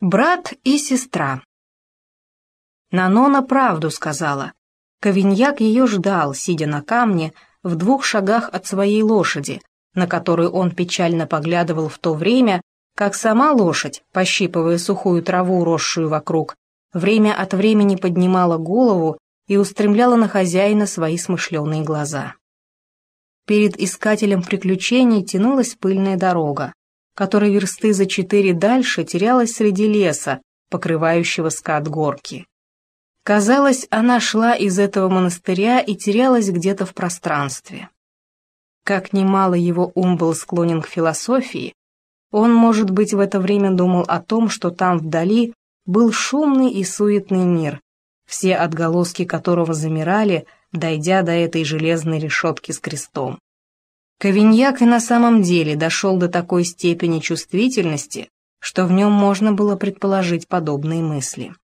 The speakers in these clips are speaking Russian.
Брат и сестра. Нанона правду сказала. Ковиньяк ее ждал, сидя на камне, в двух шагах от своей лошади, на которую он печально поглядывал в то время, как сама лошадь, пощипывая сухую траву, росшую вокруг, время от времени поднимала голову и устремляла на хозяина свои смышленые глаза. Перед искателем приключений тянулась пыльная дорога которая версты за четыре дальше терялась среди леса, покрывающего скат горки. Казалось, она шла из этого монастыря и терялась где-то в пространстве. Как немало его ум был склонен к философии, он, может быть, в это время думал о том, что там вдали был шумный и суетный мир, все отголоски которого замирали, дойдя до этой железной решетки с крестом. Ковиньяк и на самом деле дошел до такой степени чувствительности, что в нем можно было предположить подобные мысли.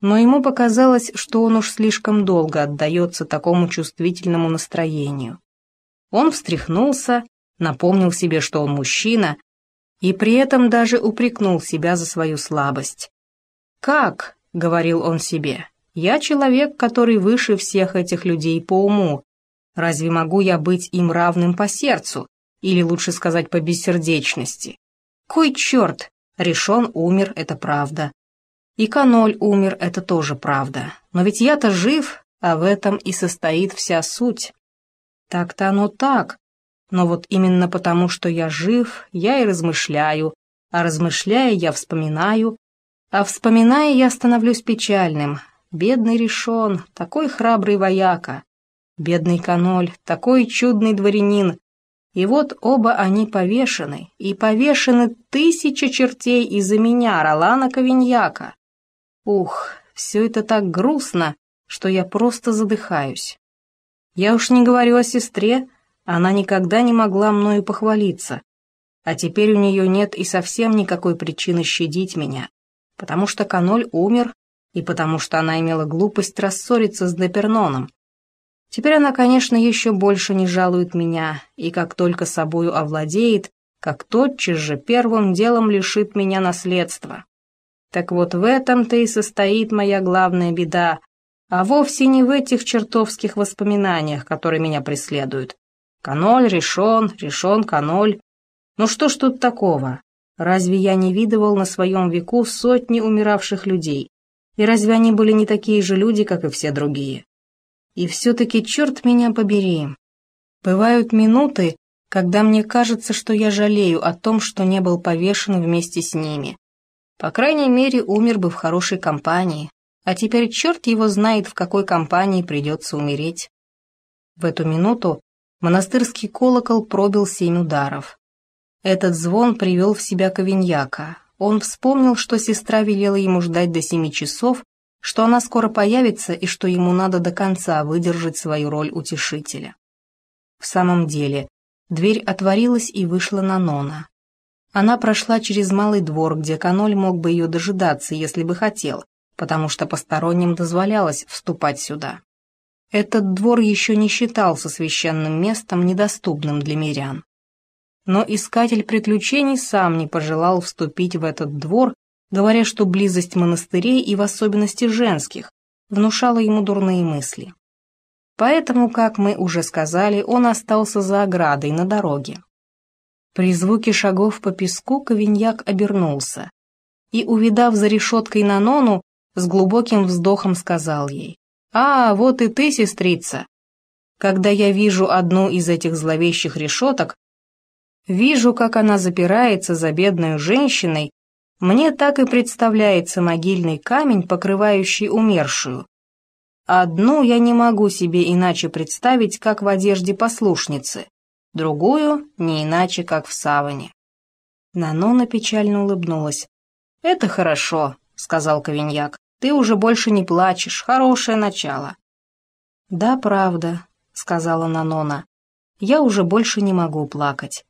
Но ему показалось, что он уж слишком долго отдается такому чувствительному настроению. Он встряхнулся, напомнил себе, что он мужчина, и при этом даже упрекнул себя за свою слабость. «Как?» — говорил он себе. «Я человек, который выше всех этих людей по уму, Разве могу я быть им равным по сердцу, или лучше сказать по бессердечности? Кой черт, решен умер, это правда. И Каноль умер, это тоже правда. Но ведь я-то жив, а в этом и состоит вся суть. Так-то оно так. Но вот именно потому, что я жив, я и размышляю, а размышляя, я вспоминаю, а вспоминая, я становлюсь печальным. Бедный решен, такой храбрый вояка, Бедный каноль, такой чудный дворянин. И вот оба они повешены, и повешены тысяча чертей из-за меня, Ролана Ковиньяка. Ух, все это так грустно, что я просто задыхаюсь. Я уж не говорю о сестре, она никогда не могла мною похвалиться. А теперь у нее нет и совсем никакой причины щадить меня, потому что Каноль умер, и потому что она имела глупость рассориться с Деперноном, Теперь она, конечно, еще больше не жалует меня, и как только собою овладеет, как тотчас же первым делом лишит меня наследства. Так вот в этом-то и состоит моя главная беда, а вовсе не в этих чертовских воспоминаниях, которые меня преследуют. Каноль решен, решен каноль. Ну что ж тут такого? Разве я не видывал на своем веку сотни умиравших людей? И разве они были не такие же люди, как и все другие? И все-таки, черт меня побери, бывают минуты, когда мне кажется, что я жалею о том, что не был повешен вместе с ними. По крайней мере, умер бы в хорошей компании, а теперь черт его знает, в какой компании придется умереть. В эту минуту монастырский колокол пробил семь ударов. Этот звон привел в себя Ковиньяка. Он вспомнил, что сестра велела ему ждать до семи часов, что она скоро появится и что ему надо до конца выдержать свою роль утешителя. В самом деле, дверь отворилась и вышла на Нона. Она прошла через малый двор, где Каноль мог бы ее дожидаться, если бы хотел, потому что посторонним дозволялось вступать сюда. Этот двор еще не считался священным местом, недоступным для мирян. Но искатель приключений сам не пожелал вступить в этот двор говоря, что близость монастырей и в особенности женских внушала ему дурные мысли. Поэтому, как мы уже сказали, он остался за оградой на дороге. При звуке шагов по песку Ковиньяк обернулся и, увидав за решеткой Нанону, с глубоким вздохом сказал ей, «А, вот и ты, сестрица! Когда я вижу одну из этих зловещих решеток, вижу, как она запирается за бедной женщиной, мне так и представляется могильный камень, покрывающий умершую. Одну я не могу себе иначе представить, как в одежде послушницы, другую — не иначе, как в саване. Нанона печально улыбнулась. «Это хорошо», — сказал Ковиньяк. «Ты уже больше не плачешь, хорошее начало». «Да, правда», — сказала Нанона. «Я уже больше не могу плакать».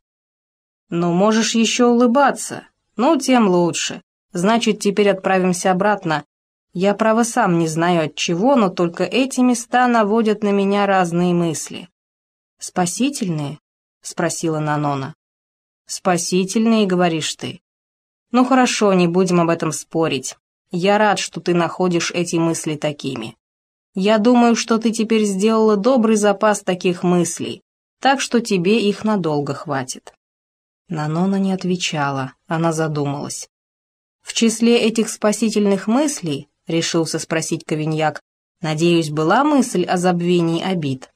«Ну, можешь еще улыбаться», «Ну, тем лучше. Значит, теперь отправимся обратно. Я, право, сам не знаю от чего, но только эти места наводят на меня разные мысли». «Спасительные?» — спросила Нанона. «Спасительные, говоришь ты. Ну хорошо, не будем об этом спорить. Я рад, что ты находишь эти мысли такими. Я думаю, что ты теперь сделала добрый запас таких мыслей, так что тебе их надолго хватит». Нанона не отвечала, она задумалась. В числе этих спасительных мыслей, решился спросить Ковиньяк, надеюсь, была мысль о забвении обид.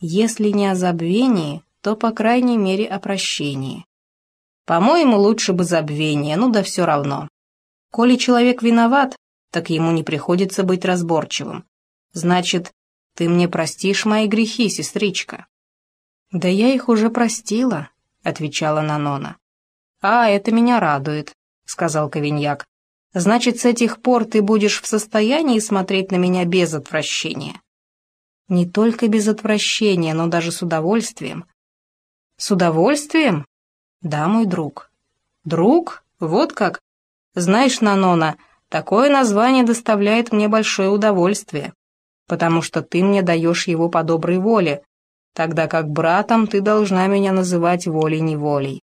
Если не о забвении, то, по крайней мере, о прощении. По-моему, лучше бы забвение, ну да все равно. Коли человек виноват, так ему не приходится быть разборчивым. Значит, ты мне простишь мои грехи, сестричка. Да я их уже простила, отвечала Нанона. А, это меня радует, сказал Ковиньяк. Значит, с этих пор ты будешь в состоянии смотреть на меня без отвращения. Не только без отвращения, но даже с удовольствием. С удовольствием? Да, мой друг. Друг? Вот как? Знаешь, Нанона, такое название доставляет мне большое удовольствие, потому что ты мне даешь его по доброй воле, тогда как братом ты должна меня называть волей-неволей.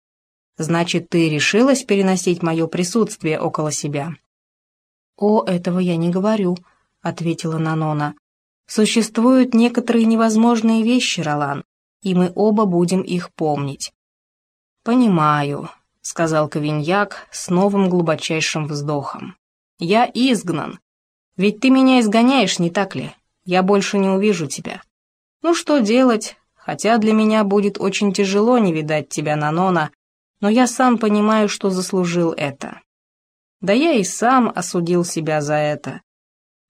Значит, ты решилась переносить мое присутствие около себя?» «О, этого я не говорю», — ответила Нанона. «Существуют некоторые невозможные вещи, Ролан, и мы оба будем их помнить». «Понимаю», — сказал Ковиньяк с новым глубочайшим вздохом. «Я изгнан. Ведь ты меня изгоняешь, не так ли? Я больше не увижу тебя. Ну что делать? Хотя для меня будет очень тяжело не видать тебя, Нанона, но я сам понимаю, что заслужил это. Да я и сам осудил себя за это.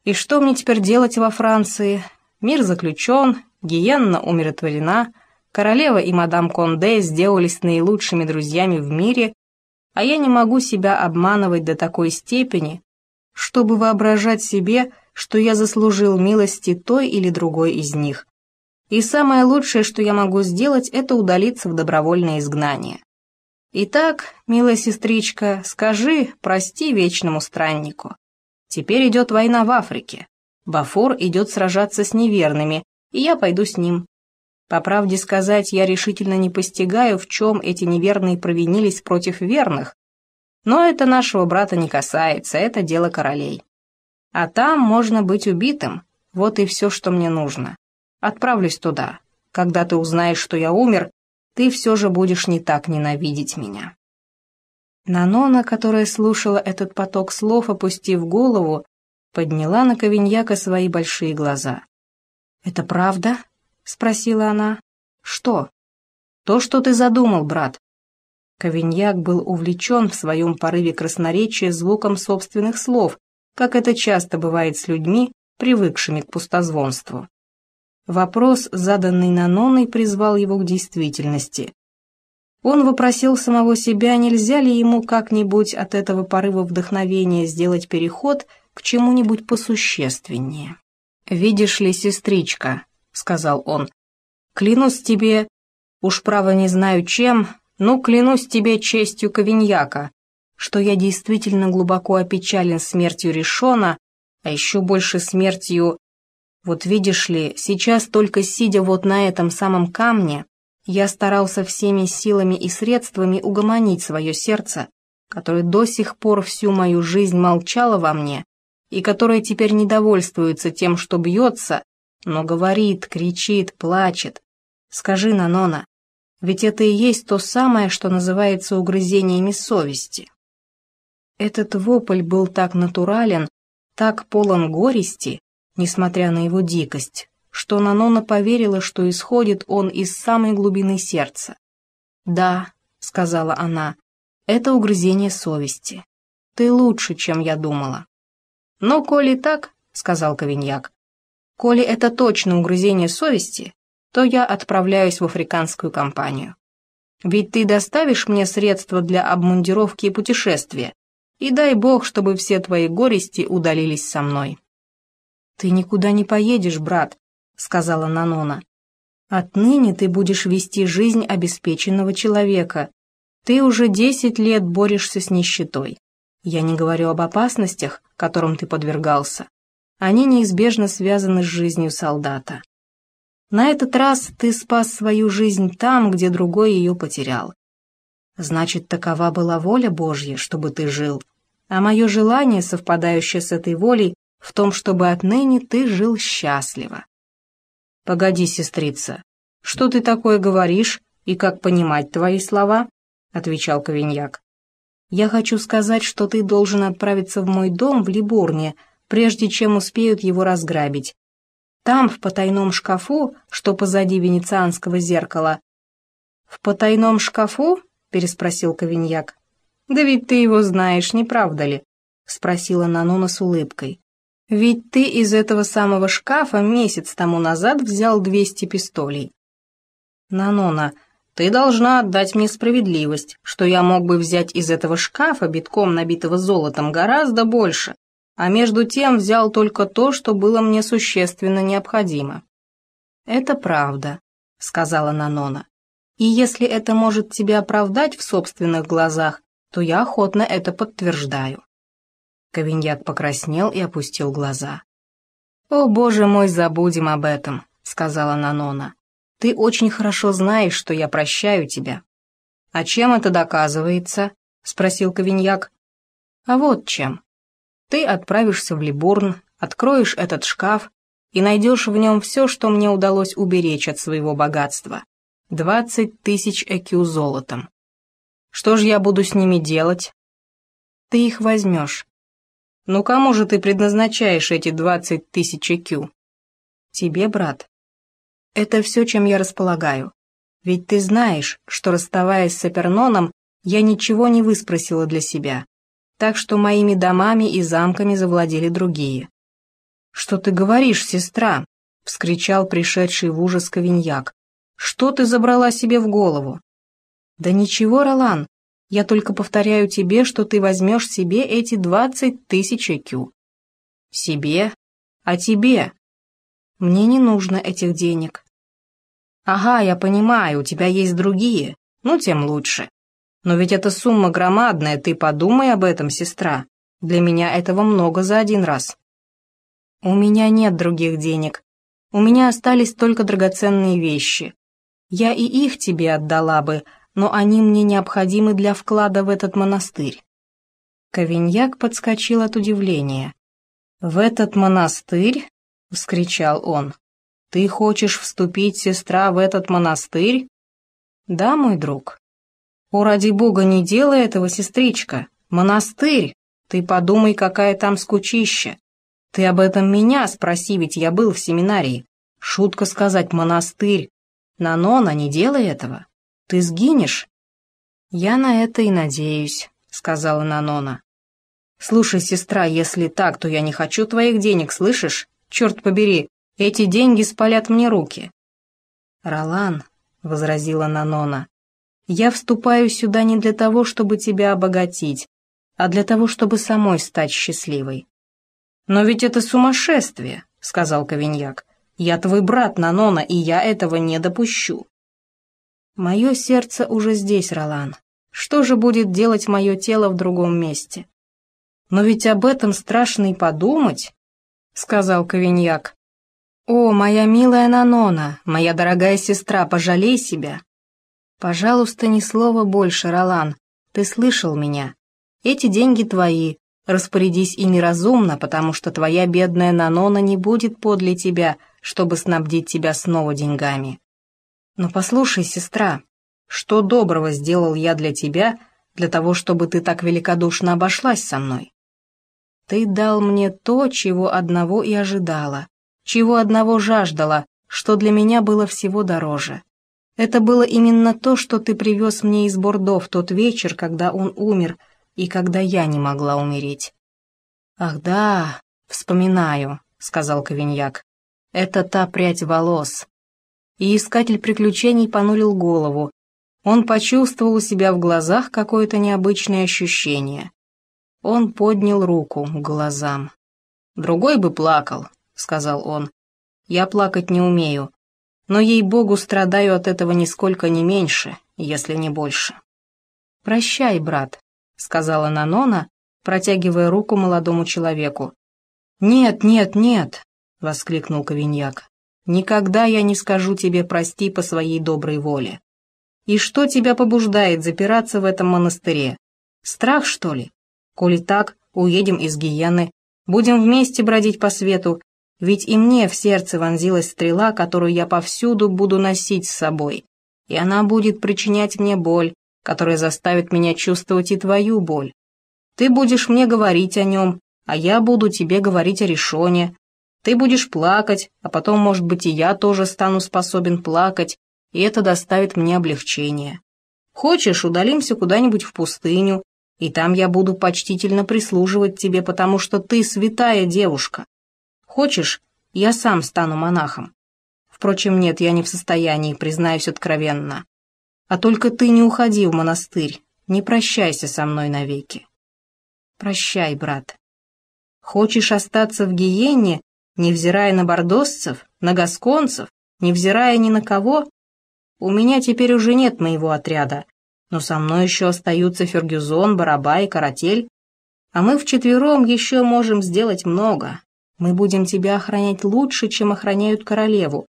И что мне теперь делать во Франции? Мир заключен, гиенна умиротворена — Королева и мадам Конде сделались наилучшими друзьями в мире, а я не могу себя обманывать до такой степени, чтобы воображать себе, что я заслужил милости той или другой из них. И самое лучшее, что я могу сделать, это удалиться в добровольное изгнание. Итак, милая сестричка, скажи «прости вечному страннику». Теперь идет война в Африке. Бафор идет сражаться с неверными, и я пойду с ним. По правде сказать, я решительно не постигаю, в чем эти неверные провинились против верных. Но это нашего брата не касается, это дело королей. А там можно быть убитым, вот и все, что мне нужно. Отправлюсь туда. Когда ты узнаешь, что я умер, ты все же будешь не так ненавидеть меня». Нанона, которая слушала этот поток слов, опустив голову, подняла на Ковиньяка свои большие глаза. «Это правда?» — спросила она. «Что?» «То, что ты задумал, брат». Ковиньяк был увлечен в своем порыве красноречия звуком собственных слов, как это часто бывает с людьми, привыкшими к пустозвонству. Вопрос, заданный Наноной, призвал его к действительности. Он вопросил самого себя, нельзя ли ему как-нибудь от этого порыва вдохновения сделать переход к чему-нибудь посущественнее. «Видишь ли, сестричка», сказал он. «Клянусь тебе, уж право не знаю чем, но клянусь тебе честью Ковиньяка, что я действительно глубоко опечален смертью Решона, а еще больше смертью... Вот видишь ли, сейчас только сидя вот на этом самом камне, я старался всеми силами и средствами угомонить свое сердце, которое до сих пор всю мою жизнь молчало во мне и которое теперь недовольствуется тем, что бьется, но говорит, кричит, плачет. Скажи, Нанона, ведь это и есть то самое, что называется угрызениями совести. Этот вопль был так натурален, так полон горести, несмотря на его дикость, что Нанона поверила, что исходит он из самой глубины сердца. «Да», — сказала она, — «это угрызение совести. Ты лучше, чем я думала». «Но коли так», — сказал Ковиньяк, Коли это точно угрызение совести, то я отправляюсь в африканскую компанию. Ведь ты доставишь мне средства для обмундировки и путешествия, и дай бог, чтобы все твои горести удалились со мной». «Ты никуда не поедешь, брат», — сказала Нанона. «Отныне ты будешь вести жизнь обеспеченного человека. Ты уже десять лет борешься с нищетой. Я не говорю об опасностях, которым ты подвергался они неизбежно связаны с жизнью солдата. На этот раз ты спас свою жизнь там, где другой ее потерял. Значит, такова была воля Божья, чтобы ты жил. А мое желание, совпадающее с этой волей, в том, чтобы отныне ты жил счастливо. Погоди, сестрица, что ты такое говоришь и как понимать твои слова? Отвечал Ковиньяк. Я хочу сказать, что ты должен отправиться в мой дом в Либурне, прежде чем успеют его разграбить. Там, в потайном шкафу, что позади венецианского зеркала. В потайном шкафу? переспросил Ковиньяк. «Да ведь ты его знаешь, не правда ли?» — спросила Нанона с улыбкой. «Ведь ты из этого самого шкафа месяц тому назад взял двести пистолей». «Нанона, ты должна отдать мне справедливость, что я мог бы взять из этого шкафа, битком набитого золотом, гораздо больше, а между тем взял только то, что было мне существенно необходимо». «Это правда», — сказала Нанона. И если это может тебя оправдать в собственных глазах, то я охотно это подтверждаю». Ковиньяк покраснел и опустил глаза. «О, боже мой, забудем об этом», — сказала Нанона. «Ты очень хорошо знаешь, что я прощаю тебя». «А чем это доказывается?» — спросил Ковиньяк. «А вот чем. Ты отправишься в Либурн, откроешь этот шкаф и найдешь в нем все, что мне удалось уберечь от своего богатства. Двадцать тысяч ЭКЮ золотом. Что же я буду с ними делать? Ты их возьмешь. Ну кому же ты предназначаешь эти двадцать тысяч ЭКЮ? Тебе, брат. Это все, чем я располагаю. Ведь ты знаешь, что расставаясь с Эперноном, я ничего не выспросила для себя. Так что моими домами и замками завладели другие. «Что ты говоришь, сестра?» — вскричал пришедший в ужас Ковиньяк. Что ты забрала себе в голову? Да ничего, Ролан, я только повторяю тебе, что ты возьмешь себе эти двадцать тысяч ЭКЮ. Себе? А тебе? Мне не нужно этих денег. Ага, я понимаю, у тебя есть другие, ну тем лучше. Но ведь эта сумма громадная, ты подумай об этом, сестра. Для меня этого много за один раз. У меня нет других денег. У меня остались только драгоценные вещи. Я и их тебе отдала бы, но они мне необходимы для вклада в этот монастырь». Ковиньяк подскочил от удивления. «В этот монастырь?» — вскричал он. «Ты хочешь вступить, сестра, в этот монастырь?» «Да, мой друг». «О, ради бога, не делай этого, сестричка! Монастырь! Ты подумай, какая там скучища! Ты об этом меня спроси, ведь я был в семинарии. Шутка сказать «монастырь», Нанона, не делай этого. Ты сгинешь. Я на это и надеюсь, сказала Нанона. Слушай, сестра, если так, то я не хочу твоих денег, слышишь? Черт побери, эти деньги спалят мне руки. Ролан, возразила Нанона, я вступаю сюда не для того, чтобы тебя обогатить, а для того, чтобы самой стать счастливой. Но ведь это сумасшествие, сказал Ковиньяк. Я твой брат, Нанона, и я этого не допущу. Мое сердце уже здесь, Ролан. Что же будет делать мое тело в другом месте? Но ведь об этом страшно и подумать, — сказал Ковиньяк. О, моя милая Нанона, моя дорогая сестра, пожалей себя. Пожалуйста, ни слова больше, Ролан. Ты слышал меня. Эти деньги твои. Распорядись ими разумно, потому что твоя бедная Нанона не будет подле тебя, — чтобы снабдить тебя снова деньгами. Но послушай, сестра, что доброго сделал я для тебя, для того, чтобы ты так великодушно обошлась со мной? Ты дал мне то, чего одного и ожидала, чего одного жаждала, что для меня было всего дороже. Это было именно то, что ты привез мне из Бордо в тот вечер, когда он умер, и когда я не могла умереть. «Ах да, вспоминаю», — сказал Ковиньяк. Это та прядь волос. И искатель приключений понурил голову. Он почувствовал у себя в глазах какое-то необычное ощущение. Он поднял руку к глазам. «Другой бы плакал», — сказал он. «Я плакать не умею, но, ей-богу, страдаю от этого нисколько не меньше, если не больше». «Прощай, брат», — сказала Нанона, протягивая руку молодому человеку. «Нет, нет, нет», воскликнул Ковиньяк. «Никогда я не скажу тебе прости по своей доброй воле. И что тебя побуждает запираться в этом монастыре? Страх, что ли? Коли так, уедем из Гиены, будем вместе бродить по свету, ведь и мне в сердце вонзилась стрела, которую я повсюду буду носить с собой, и она будет причинять мне боль, которая заставит меня чувствовать и твою боль. Ты будешь мне говорить о нем, а я буду тебе говорить о решоне. Ты будешь плакать, а потом, может быть, и я тоже стану способен плакать, и это доставит мне облегчение. Хочешь, удалимся куда-нибудь в пустыню, и там я буду почтительно прислуживать тебе, потому что ты святая девушка. Хочешь, я сам стану монахом. Впрочем, нет, я не в состоянии, признаюсь откровенно. А только ты не уходи в монастырь, не прощайся со мной навеки. Прощай, брат. Хочешь остаться в гиене, невзирая на бордосцев, на гасконцев, невзирая ни на кого? У меня теперь уже нет моего отряда, но со мной еще остаются Фергюзон, Бараба и Каратель, а мы вчетвером еще можем сделать много. Мы будем тебя охранять лучше, чем охраняют королеву,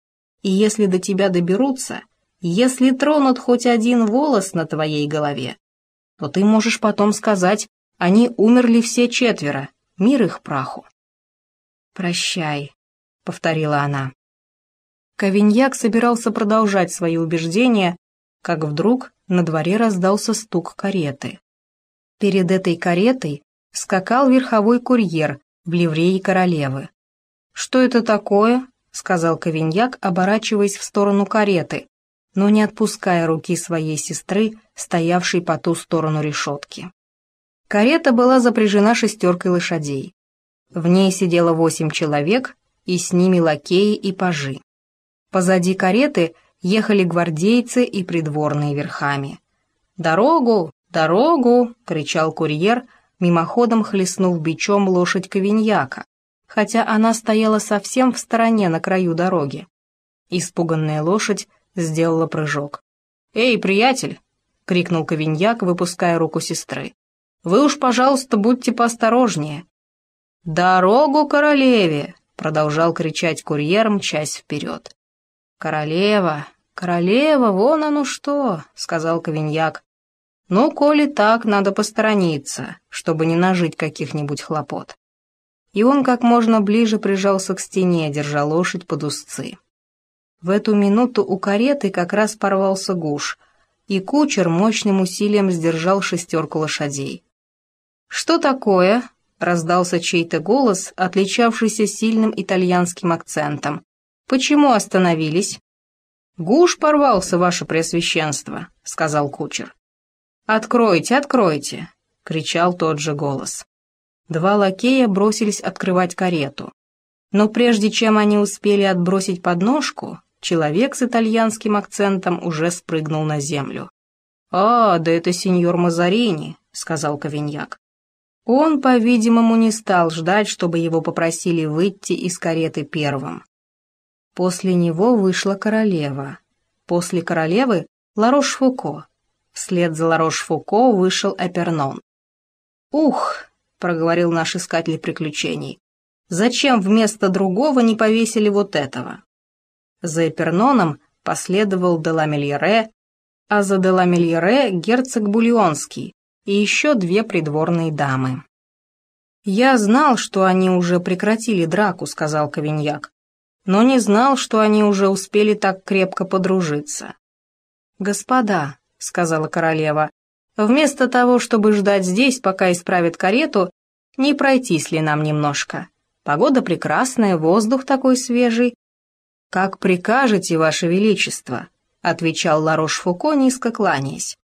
и если до тебя доберутся, если тронут хоть один волос на твоей голове, то ты можешь потом сказать, они умерли все четверо, мир их праху. «Прощай», — повторила она. Ковиньяк собирался продолжать свои убеждения, как вдруг на дворе раздался стук кареты. Перед этой каретой скакал верховой курьер в ливреи королевы. «Что это такое?» — сказал Ковиньяк, оборачиваясь в сторону кареты, но не отпуская руки своей сестры, стоявшей по ту сторону решетки. Карета была запряжена шестеркой лошадей. В ней сидело восемь человек, и с ними лакеи и пажи. Позади кареты ехали гвардейцы и придворные верхами. «Дорогу! Дорогу!» — кричал курьер, мимоходом хлестнув бичом лошадь Ковиньяка, хотя она стояла совсем в стороне на краю дороги. Испуганная лошадь сделала прыжок. «Эй, приятель!» — крикнул Ковиньяк, выпуская руку сестры. «Вы уж, пожалуйста, будьте поосторожнее». «Дорогу королеве!» — продолжал кричать курьер, мчась вперед. «Королева, королева, вон оно что!» — сказал Ковиньяк. «Ну, коли так, надо посторониться, чтобы не нажить каких-нибудь хлопот». И он как можно ближе прижался к стене, держа лошадь под узцы. В эту минуту у кареты как раз порвался гуш, и кучер мощным усилием сдержал шестерку лошадей. «Что такое?» — раздался чей-то голос, отличавшийся сильным итальянским акцентом. «Почему остановились?» «Гуш порвался, ваше преосвященство», — сказал кучер. «Откройте, откройте!» — кричал тот же голос. Два лакея бросились открывать карету. Но прежде чем они успели отбросить подножку, человек с итальянским акцентом уже спрыгнул на землю. «А, да это сеньор Мазарини», — сказал Ковиньяк. Он, по-видимому, не стал ждать, чтобы его попросили выйти из кареты первым. После него вышла королева. После королевы — Ларош-Фуко. Вслед за Ларош-Фуко вышел Эпернон. «Ух!» — проговорил наш искатель приключений. «Зачем вместо другого не повесили вот этого?» За Эперноном последовал Деламельере, а за Деламельере герцог Бульонский и еще две придворные дамы. «Я знал, что они уже прекратили драку», — сказал Ковиньяк но не знал, что они уже успели так крепко подружиться. «Господа», — сказала королева, — «вместо того, чтобы ждать здесь, пока исправят карету, не пройтись ли нам немножко? Погода прекрасная, воздух такой свежий». «Как прикажете, Ваше Величество», — отвечал Ларош-Фуко, низко кланяясь.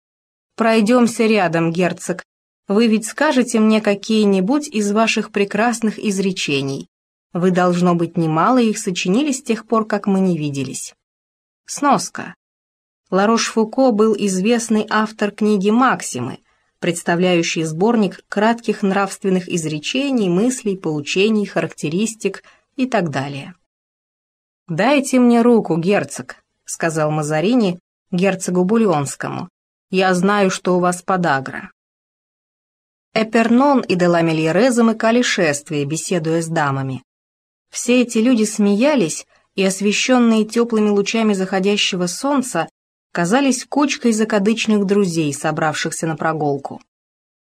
«Пройдемся рядом, герцог. Вы ведь скажете мне какие-нибудь из ваших прекрасных изречений. Вы, должно быть, немало их сочинили с тех пор, как мы не виделись. Сноска. Ларош-Фуко был известный автор книги «Максимы», представляющий сборник кратких нравственных изречений, мыслей, поучений, характеристик и так далее. «Дайте мне руку, герцог», — сказал Мазарини герцогу Бульонскому. «Я знаю, что у вас подагра». Эпернон и Деламельере замыкали шествие, беседуя с дамами. Все эти люди смеялись, и освещенные теплыми лучами заходящего солнца, казались кучкой закадычных друзей, собравшихся на прогулку.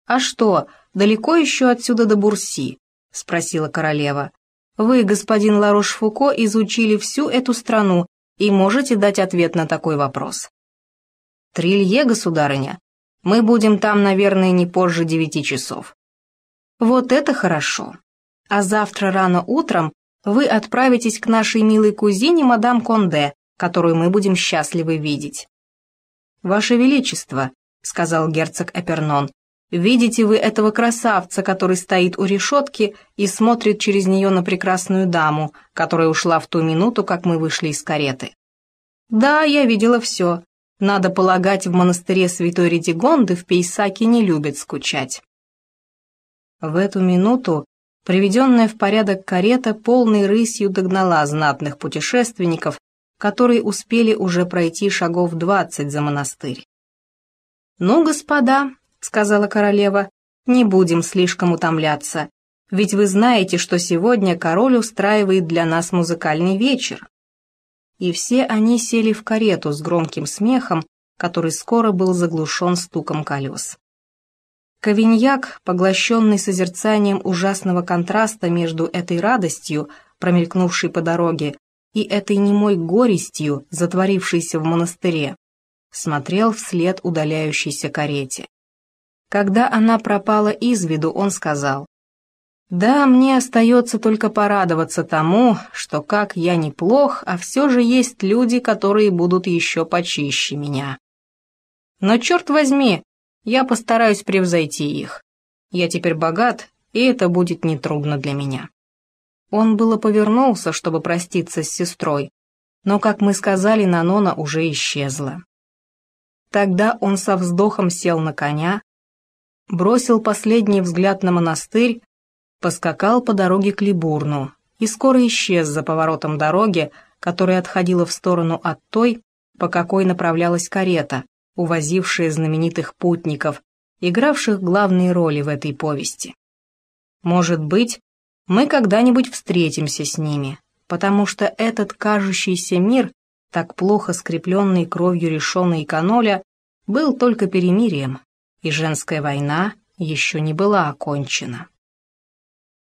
«А что, далеко еще отсюда до Бурси?» — спросила королева. «Вы, господин Ларош-Фуко, изучили всю эту страну и можете дать ответ на такой вопрос». «Трилье, государыня. Мы будем там, наверное, не позже девяти часов». «Вот это хорошо. А завтра рано утром вы отправитесь к нашей милой кузине, мадам Конде, которую мы будем счастливы видеть». «Ваше Величество», — сказал герцог Эпернон, «видите вы этого красавца, который стоит у решетки и смотрит через нее на прекрасную даму, которая ушла в ту минуту, как мы вышли из кареты?» «Да, я видела все. Надо полагать, в монастыре святой Редигонды в Пейсаке не любят скучать». В эту минуту приведенная в порядок карета полной рысью догнала знатных путешественников, которые успели уже пройти шагов двадцать за монастырь. «Ну, господа», — сказала королева, — «не будем слишком утомляться, ведь вы знаете, что сегодня король устраивает для нас музыкальный вечер». И все они сели в карету с громким смехом, который скоро был заглушен стуком колес. Кавиньяк, поглощенный созерцанием ужасного контраста между этой радостью, промелькнувшей по дороге, и этой немой горестью, затворившейся в монастыре, смотрел вслед удаляющейся карете. Когда она пропала из виду, он сказал, «Да, мне остается только порадоваться тому, что как я неплох, а все же есть люди, которые будут еще почище меня. Но черт возьми, я постараюсь превзойти их. Я теперь богат, и это будет нетрудно для меня». Он было повернулся, чтобы проститься с сестрой, но, как мы сказали, Нанона уже исчезла. Тогда он со вздохом сел на коня, бросил последний взгляд на монастырь, поскакал по дороге к Либурну и скоро исчез за поворотом дороги, которая отходила в сторону от той, по какой направлялась карета, увозившая знаменитых путников, игравших главные роли в этой повести. Может быть, мы когда-нибудь встретимся с ними, потому что этот кажущийся мир, так плохо скрепленный кровью решенной каноля, был только перемирием, и женская война еще не была окончена.